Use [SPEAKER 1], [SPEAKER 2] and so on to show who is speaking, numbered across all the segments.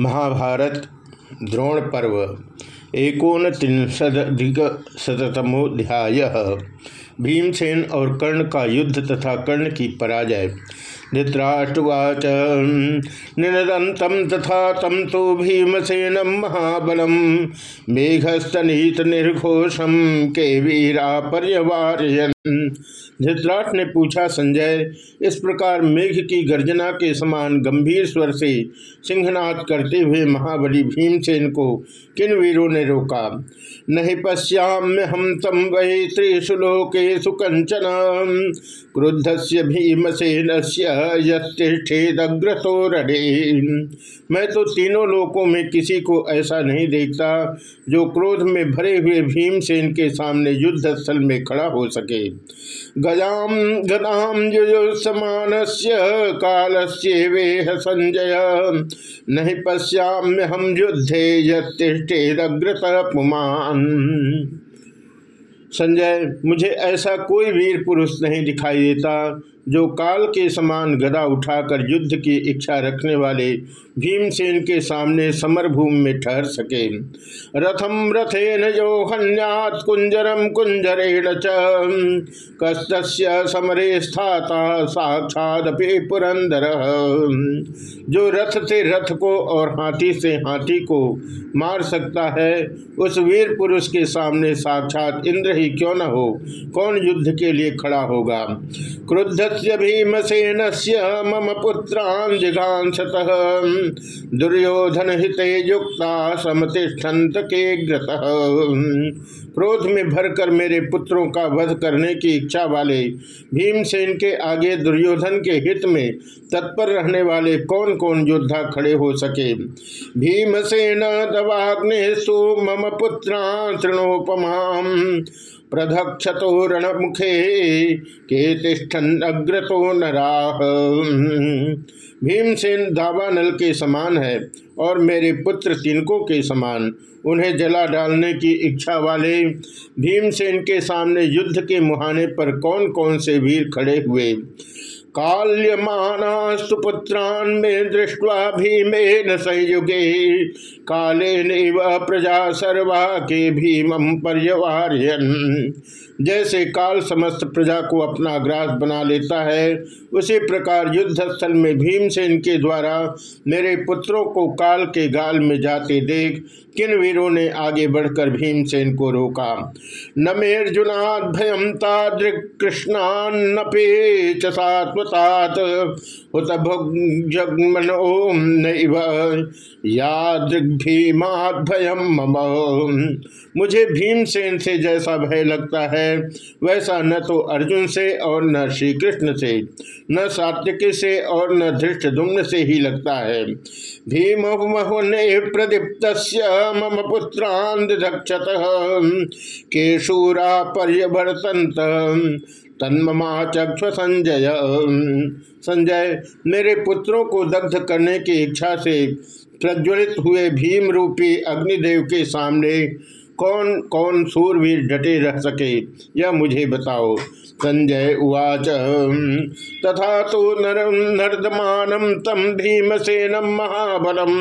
[SPEAKER 1] महाभारत द्रोण पर्व एकोन शतमोध्याय भीमसेन और कर्ण का युद्ध तथा कर्ण की पराजय। धृतराष्ट्रवाच निनदंतम तथा तम तो भीमसेनम महाबलम मेघस्तनीत निर्घोषम के वीरा पर्यवारयन धृतराष्ट्र ने पूछा, संजय, इस प्रकार मेघ की गर्जना के समान गंभीर स्वर से सिंहनाद करते हुए महाबली भीमसेन को किन वीरों ने रोका? नहीं पश्याम्य हम तम वही त्रिशुलोके कंचन। क्रुद्ध से भीमसेन यथेदग्रसो रणे मैं तो तीनों लोकों में किसी को ऐसा नहीं देखता जो क्रोध में भरे हुए भीमसेन के सामने युद्ध स्थल में खड़ा हो सके। गजाम, गदाम समान काल से वेह संजय। नहीं पश्याम्य हम युद्धे यथेदग्रत पुमान संजय, मुझे ऐसा कोई वीर पुरुष नहीं दिखाई देता। जो काल के समान गदा उठाकर युद्ध की इच्छा रखने वाले भीमसेन के सामने समरभूमि में ठहर सके। रथम रथेन जो हन्यात कुंजरम कुंजरेण समरे स्थाता साक्षात पुरंदर। जो रथ से रथ को और हाथी से हाथी को मार सकता है, उस वीर पुरुष के सामने साक्षात इंद्र ही क्यों न हो? कौन युद्ध के लिए खड़ा होगा? क्रुद्ध भीमसेन से मम पुत्रान दुर्योधन हिते युक्ता समतिष्ठंत के ग्रत। क्रोध में भरकर मेरे पुत्रों का वध करने की इच्छा वाले भीमसेन के आगे दुर्योधन के हित में तत्पर रहने वाले कौन कौन योद्धा खड़े हो सके? भीमसेन दवाग्ने मम पुत्रा तृणोपमा प्रधक्षतो मुखे के तिष्ठन अग्रतो नराह भीमसेन दावानल के समान है और मेरे पुत्र तिनको के समान। उन्हें जला डालने की इच्छा वाले भीमसेन के सामने युद्ध के मुहाने पर कौन कौन से वीर खड़े हुए? काल्यमानास्तु पुत्रान् मे दृष्ट्वा भीमेन संयुगे। काले नैव प्रजा सर्वा के भीमं पर्यवार्यन। जैसे काल समस्त प्रजा को अपना ग्रास बना लेता है, उसी प्रकार युद्ध स्थल में भीमसेन के द्वारा मेरे पुत्रों को काल के गाल में जाते देख, किन वीरों ने आगे बढ़कर भीमसेन को रोका? न मेर्जुनाथ भयम तादृक कृष्णान्नपे भयम मम। मुझे भीमसेन से जैसा भय लगता है वैसा न तो अर्जुन से और न श्री कृष्ण से, न सात्यकी से और न धृष्ट दुम्न से ही लगता है। भीम प्रदीप्त मम पुत्रांधक्षत केशूरा पर्यवर्तंत तन्ममा चक्ष संजय संजय, मेरे पुत्रों को दग्ध करने की इच्छा से प्रज्वलित हुए भीम रूपी अग्निदेव के सामने कौन कौन सूरवीर डटे रह सके? यह मुझे बताओ। संजय उवाच तथा तो नर, नर्दमान तम भीमसेनम महाबलम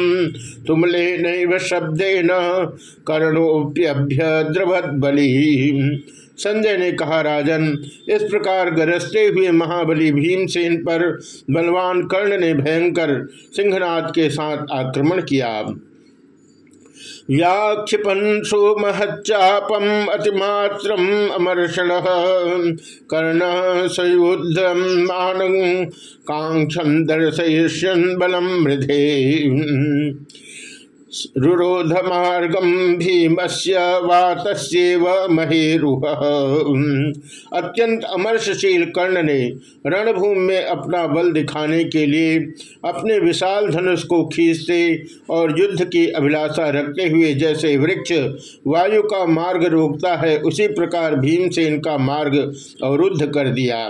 [SPEAKER 1] तुमले नैव शब्देन कर्णोप्यभ्य द्रवत बलि संजय ने कहा, राजन, इस प्रकार गरजते हुए महाबली भीमसेन पर बलवान कर्ण ने भयंकर सिंहनाथ के साथ आक्रमण किया। व्याक्षिपन महच्चापम अतिमात्र अमर्षण। कर्ण सयुद्धम मान कांक्षम दर्शयन बलम मृधे रुरोध मार्गम भीमस्य वातस्यव महेरुह। अत्यंत अमर्षशील कर्ण ने रणभूमि में अपना बल दिखाने के लिए अपने विशाल धनुष को खींचते और युद्ध की अभिलाषा रखते हुए जैसे वृक्ष वायु का मार्ग रोकता है, उसी प्रकार भीमसेन का मार्ग अवरुद्ध कर दिया।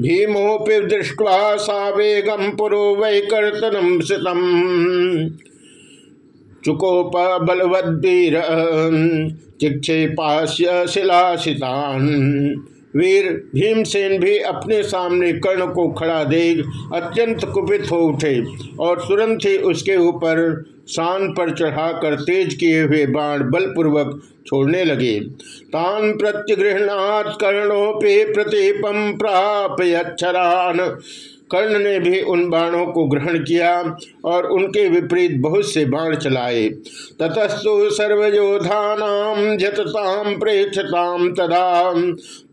[SPEAKER 1] भीमोपि दृष्टवा सावेगम पुरो वैकर्तनम सितम। चुकोप बलवदीर चिक्षेपास्य शिलाशितान। वीर भीमसेन भी अपने सामने कर्ण को खड़ा देख अत्यंत कुपित हो उठे और तुरंत ही उसके ऊपर शान पर चढ़ाकर तेज किए हुए बाण बलपूर्वक छोड़ने लगे। तान प्रत्यगृहणात कर्णोपे प्रतीपम प्राप्यक्षरान कर्ण ने भी उन बाणों को ग्रहण किया और उनके विपरीत बहुत से बाण चलाए। ततस्तु सर्वयोधानाम जतताम प्रेक्षताम तदा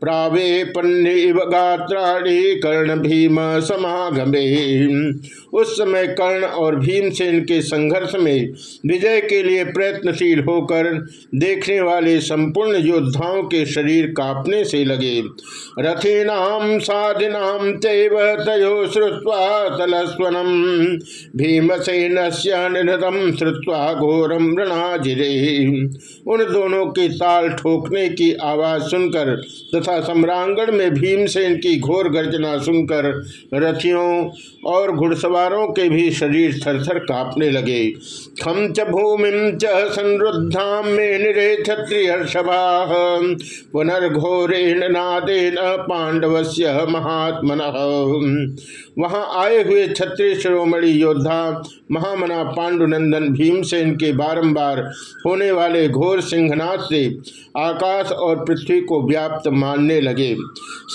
[SPEAKER 1] प्रावे पन्नीव कर्ण भीम समागमे। उस समय कर्ण और भीमसेन के संघर्ष में विजय के लिए प्रयत्नशील होकर देखने वाले संपूर्ण योद्धाओं के शरीर कांपने से लगे। रथीनाम साधिनाम तयो श्रुवा तलस्वनम। भीमसेन निधम श्रुवा घोरम रणाजिरे उन दोनों के ताल ठोकने की आवाज़ सुनकर तथा सम्रांगण में भीमसेन की घोर गर्जना सुनकर रथियों और घुड़सवारों के भी शरीर थरथर कांपने लगे। खम च भूमि च संरुद्धा में निरे क्षत्रियर्षभा पुनर्घोरेण नादेन पांडवस्य महात्मन। वहाँ आए हुए क्षत्रिय शिरोमणि योद्धा, महामना पांडुनंदन भीमसेन के बारंबार होने वाले घोर सिंहनाथ से आकाश और पृथ्वी को व्याप्त मानने लगे।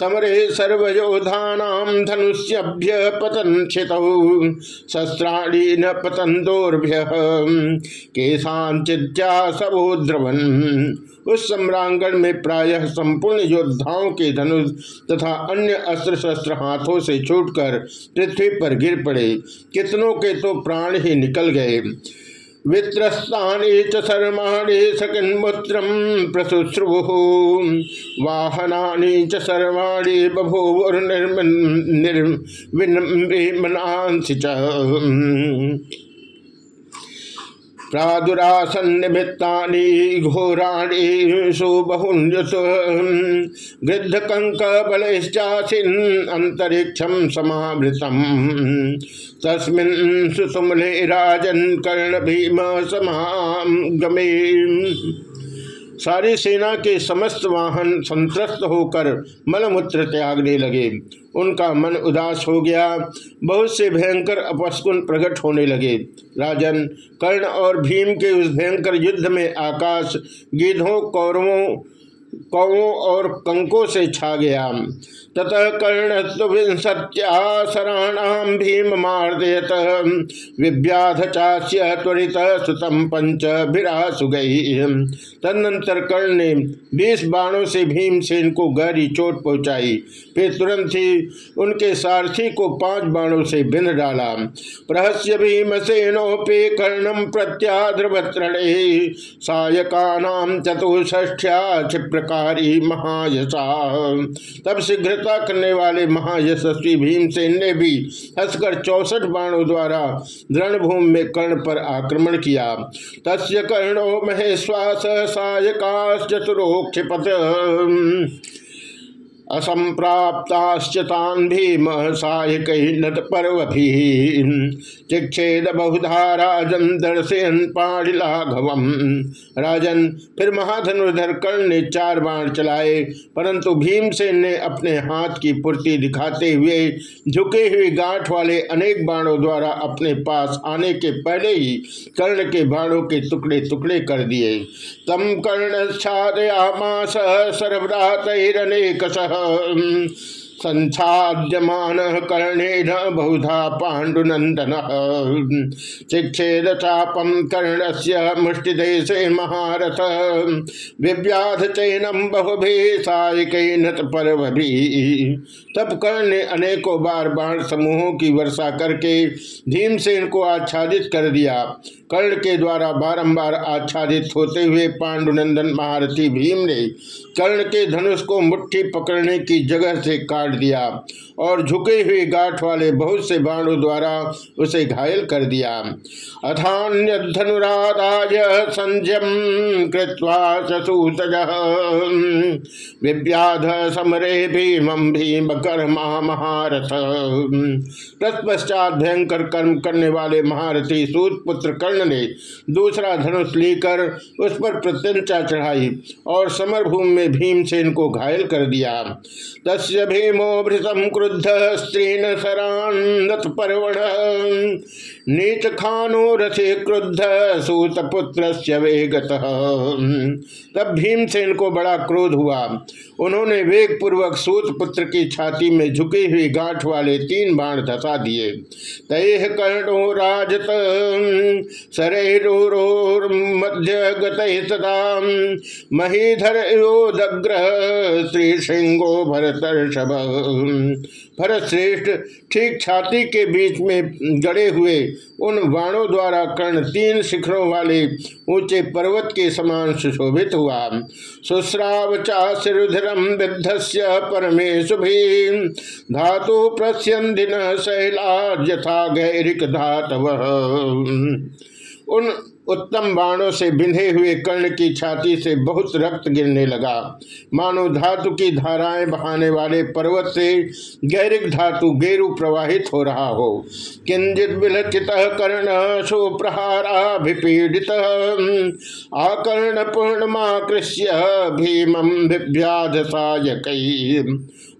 [SPEAKER 1] समरे सर्वयोधानाम धनुष्यभ्य पतन क्षित शस्त्राणी न पतंदोर्भ्य केशांचित्या सबो द्रवन। उस सम्रांगण में प्रायः संपूर्ण योद्धाओं के धनुष तथा अन्य अस्त्र शस्त्र हाथों से छूटकर पृथ्वी पर गिर पड़े। कितनों के तो प्राण ही निकल गए। वित्रस्तानि च वाहनानि प्रादुरासन्निमित्तानि घोराणि सुबहुन्युत गृद्ध कंक बलश्चासीन अंतरिक्षम समावृतम। तस्मिन् सुसुमले राजन कर्ण भीम समागमे सारी सेना के समस्त वाहन संत्रस्त होकर मलमूत्र त्यागने लगे। उनका मन उदास हो गया। बहुत से भयंकर अपस्कुन प्रकट होने लगे। राजन, कर्ण और भीम के उस भयंकर युद्ध में आकाश गिधों, कौरवों कौ और कंकों से छा गया। ततः कर्णस्विंसत्यासराणाम भीम मार्दयत विव्याध चास्य त्वरित सुतम पंच भिरासु गई तदनंतर कर्ण ने बीस बाणों से भीमसेन को गहरी चोट पहुंचाई। फिर तुरंत ही उनके सारथी को पाँच बाणों से बिंद डाला। प्रहस्य भीम भीमसेनोपे कर्णम प्रत्याद्रवत्रणे। सायका चतुष्ठ्या क्षिप्रकारी महायसा। तब शीघ्र सहायता करने वाले महायशस्वी भीमसेन ने भी हंसकर चौसठ बाणों द्वारा रणभूमि में कर्ण पर आक्रमण किया। तस् कर्णो महेश्वास सहायका चतुरोक्षिपत असंप्राप्ताश्चतान भीम सहायक नत पर्व चिक्षेद बहुधा राजन दर्शयन पाणिलाघवम राजन फिर महाधनुर्धर कर्ण ने चार बाण चलाए, परंतु भीमसेन ने अपने हाथ की पूर्ति दिखाते हुए झुके हुए गांठ वाले अनेक बाणों द्वारा अपने पास आने के पहले ही कर्ण के बाणों के टुकड़े टुकड़े कर दिए। तम कर्ण छादयामास सरभ्रातरनेक um, संसाद्यमान कर्णेन बहुधा पाण्डुनंदन चिक्षेद चापम कर्ण से मुष्टिदेशे महारथ। विव्याध चैनम बहुभि सायिक पर्व तब कर्ण ने अनेकों बार बाण समूहों की वर्षा करके भीमसेन को आच्छादित कर दिया। कर्ण के द्वारा बारंबार आच्छादित होते हुए पांडुनंदन महारथी भीम ने कर्ण के धनुष को मुट्ठी पकड़ने की जगह से काट दिया और झुके हुए गांठ वाले बहुत से बाणों द्वारा उसे घायल कर दिया। अथान्य धनुराधाय संजम कृत्वा ससूतज विव्याध समरे भीम भीम कर्मा महारथ। तत्पश्चात भयंकर कर्म करने वाले महारथी सूत पुत्र कर्ण ने दूसरा धनुष लेकर उस पर प्रत्यंचा चढ़ाई और समरभूमि में भीमसेन को घायल कर दिया। भीम भीमो भृतम क्रुद्ध स्त्रीन सरान्नत पर्वण नीच खानो रथे क्रुद्ध सूत पुत्र तब भीमसेन को बड़ा क्रोध हुआ। उन्होंने वेग पूर्वक सूत पुत्र की छाती में झुकी हुई गांठ वाले तीन बाण धसा दिए। तय कर्णो राजत सरोर मध्य गदा महीधर योदग्र श्री सिंगो भरतर्षभ। भरत श्रेष्ठ ठीक छाती के बीच में गड़े हुए उन बाणों द्वारा कर्ण तीन शिखरों वाले ऊँचे पर्वत के समान सुशोभित हुआ। सुश्राव चारुधरम विद्ध से परमेशु धातु प्रस्यंदिन शैला यथा गैरिक धातव। उन उत्तम बाणों से बिंधे हुए कर्ण की छाती से बहुत रक्त गिरने लगा। मानो धातु की धाराएँ बहाने वाले पर्वत से गैरिक धातु गेरु प्रवाहित हो रहा हो। किंजित विलचित कर्ण सुप्रहाराभिपीडित आकर्ण पूर्णमाकृष्य भीमं विव्याध सायक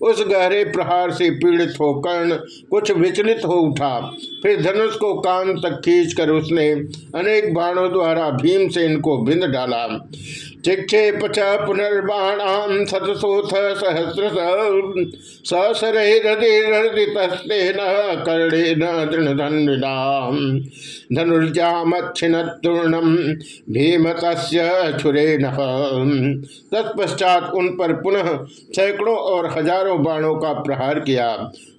[SPEAKER 1] उस गहरे प्रहार से पीड़ित हो कर्ण कुछ विचलित हो उठा। फिर धनुष को कान तक खींचकर उसने अनेक बाणों द्वारा भीमसेन को बिंद डाला। चिक्षेप च पुनर्बाणाम शतशोथ सहस्र ससरहिर्दितस्तेन कर्णेन दृढ़धन्विनाम धनुर्जामक्षिण तूर्णम भीम छुरेन तत्पश्चात उन पर पुनः सैकड़ों और हज़ारों बाणों का प्रहार किया।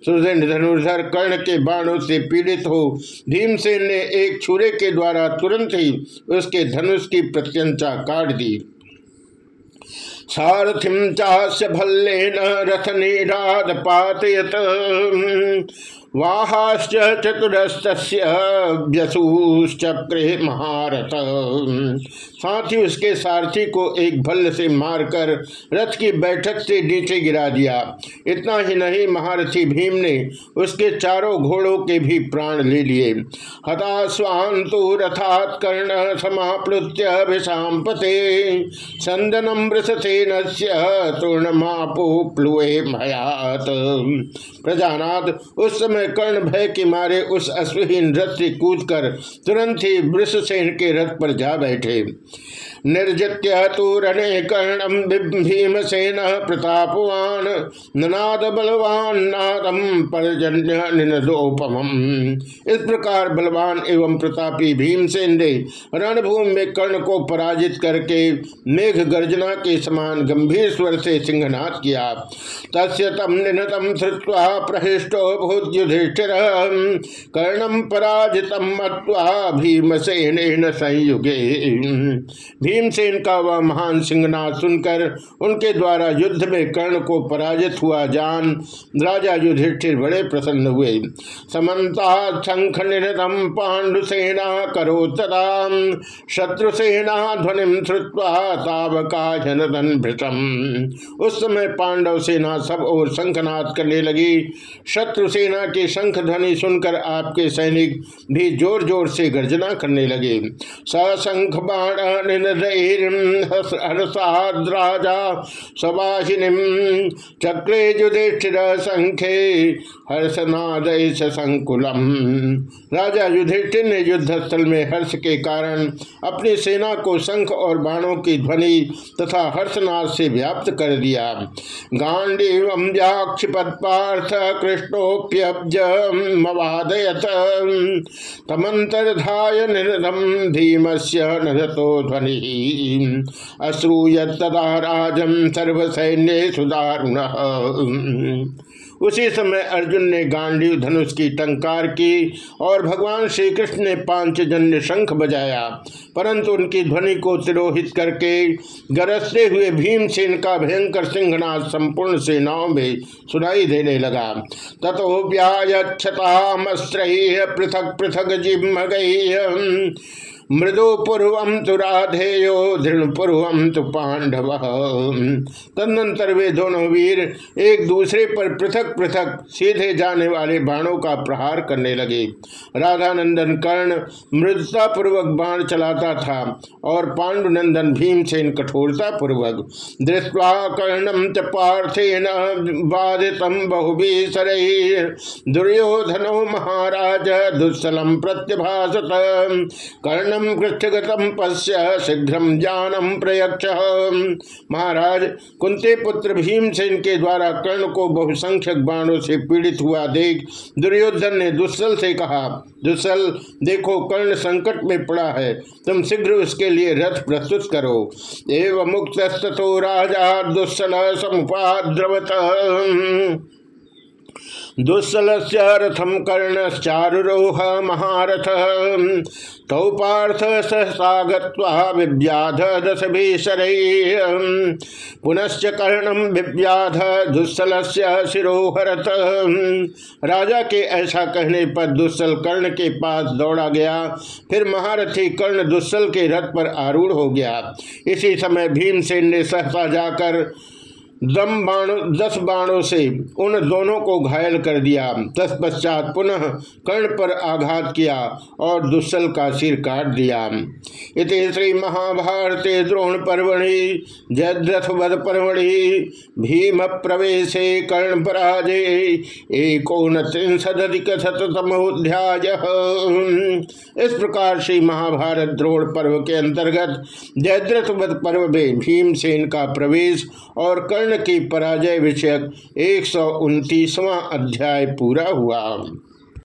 [SPEAKER 1] सुदृढ़ धनुर्धर कर्ण के बाणों से पीड़ित हो भीमसेन ने एक छुरे के द्वारा तुरंत ही उसके धनुष की प्रत्यंचा काट दी। सारथिम चास्य भल्लेन रथ निराद पातयत वाहाश्च चतुरस्तूश्चक्रे महारथ। साथ ही उसके सारथी को एक भल्ल से मारकर रथ की बैठक से नीचे गिरा दिया। इतना ही नहीं, महारथी भीम ने उसके चारों घोड़ों के भी प्राण ले लिए। हता स्वांतु रथात कर्ण समाप्लुत्य विषापते चंदनम वृषसेन तूर्णमापो प्लुए भयात प्रजानाथ उस समय कर्ण भय के मारे उस अश्वहीन रथ से कूद कर तुरंत ही वृषसेन के रथ पर जा बैठे। निर्जित्य तो रणे कर्णम भीमसेन प्रतापवान। ननाद बलवान नादम परजन्य निनदोपम इस प्रकार बलवान एवं प्रतापी भीमसेन ने रणभूमि में कर्ण को पराजित करके मेघ गर्जना के समान गंभीर स्वर से सिंहनाथ किया। तस्य तम निनतम श्रुवा प्रहिष्टो भूत युधिष्ठिर। कर्णम पराजितम मत्वा भीमसेन संयुगे। भीमसेन का वह महान सिंहनाथ सुनकर उनके द्वारा युद्ध में कर्ण को पराजित हुआ जान। राजा युधिष्ठिर बड़े प्रसन्न हुए। समन्ता शंख निरतम पांडुसेना करो तदा शत्रुसेना ध्वनि श्रुवा तावका जनदन भृतम। उस समय पांडव सेना सब और शंखनाथ करने लगी। शत्रु सेना की शंख ध्वनि सुनकर आपके सैनिक भी ज़ोर ज़ोर से गर्जना करने लगे। सशंख बाण हर्षाद्राजा सवाहिनी चक्रे युधिष्ठिर संख्ये हर्षनाद संकुलम। राजा युधिष्ठिर ने युद्ध स्थल में हर्ष के कारण अपनी सेना को शंख और बाणों की ध्वनि तथा हर्षनाद से व्याप्त कर दिया। गांडीव व्याक्षिपत्पार्थ कृष्णोप्यब्ज मवादयत तमंतरधाय निरदम भीमस्य नदतो ध्वनि। अश्रूयदा राजम सर्वसैन्य सुदारुण उसी समय अर्जुन ने गांडीव धनुष की टंकार की और भगवान श्री कृष्ण ने पांचजन्य शंख बजाया, परंतु उनकी ध्वनि को तिरोहित करके गरजते हुए भीमसेन का भयंकर सिंहनाथ संपूर्ण सेनाओं में सुनाई देने लगा। तथो व्यायक्षतामस्त्र पृथक पृथक जिम गई मृदु पूर्व तो राधेयो दृढ़ पूर्व तो पांडव तदनंतर वे दोनों वीर एक दूसरे पर पृथक पृथक सीधे जाने वाले बाणों का प्रहार करने लगे। राधानंदन कर्ण मृदता पूर्वक बाण चलाता था और पांडुनंदन भीमसेन कठोरता पूर्वक दृष्टवा कर्णम च पार्थेन बाधित बहुबीसर। दुर्योधनो महाराज दुस्सलम प्रत्यभाषत कर्णम कृष्ठगतम पश्य शीघ्र जानम प्रयक्ष महाराज, कुंते पुत्र भीमसेन के द्वारा कर्ण को बहुसंख्यक बाणों से पीड़ित हुआ देख दुर्योधन ने दुस्सल से कहा, दुस्सल, देखो कर्ण संकट में पड़ा है। तुम शीघ्र उसके लिए रथ प्रस्तुत करो। एवं मुक्त राजा दुस्सल समुपाद्रवत। दुस्सल रथम कर्णश्चारोह महारथ। तौ पार्थ सहसा विव्याध दस भीषर पुनश्च कर्णम विव्याध दुस्सल शिरोहरथ। राजा के ऐसा कहने पर दुस्सल कर्ण के पास दौड़ा गया। फिर महारथी कर्ण दुस्सल के रथ पर आरूढ़ हो गया। इसी समय भीमसेन ने सहसा जाकर दम बाण, दस बाणों से उन दोनों को घायल कर दिया। तत्पश्चात पुनः कर्ण पर आघात किया और दुस्सल का सिर काट दिया। इत श्री महाभारते द्रोण पर्वणि, जयद्रथ वध पर्वणि, भीम प्रवेश कर्ण पराजय। एकोन त्रिशदिक शतमोध्याय इस प्रकार श्री महाभारत द्रोण पर्व के अंतर्गत जयद्रथ वध पर्व में भीमसेन का प्रवेश और कर्ण की पराजय विषयक एक अध्याय पूरा हुआ।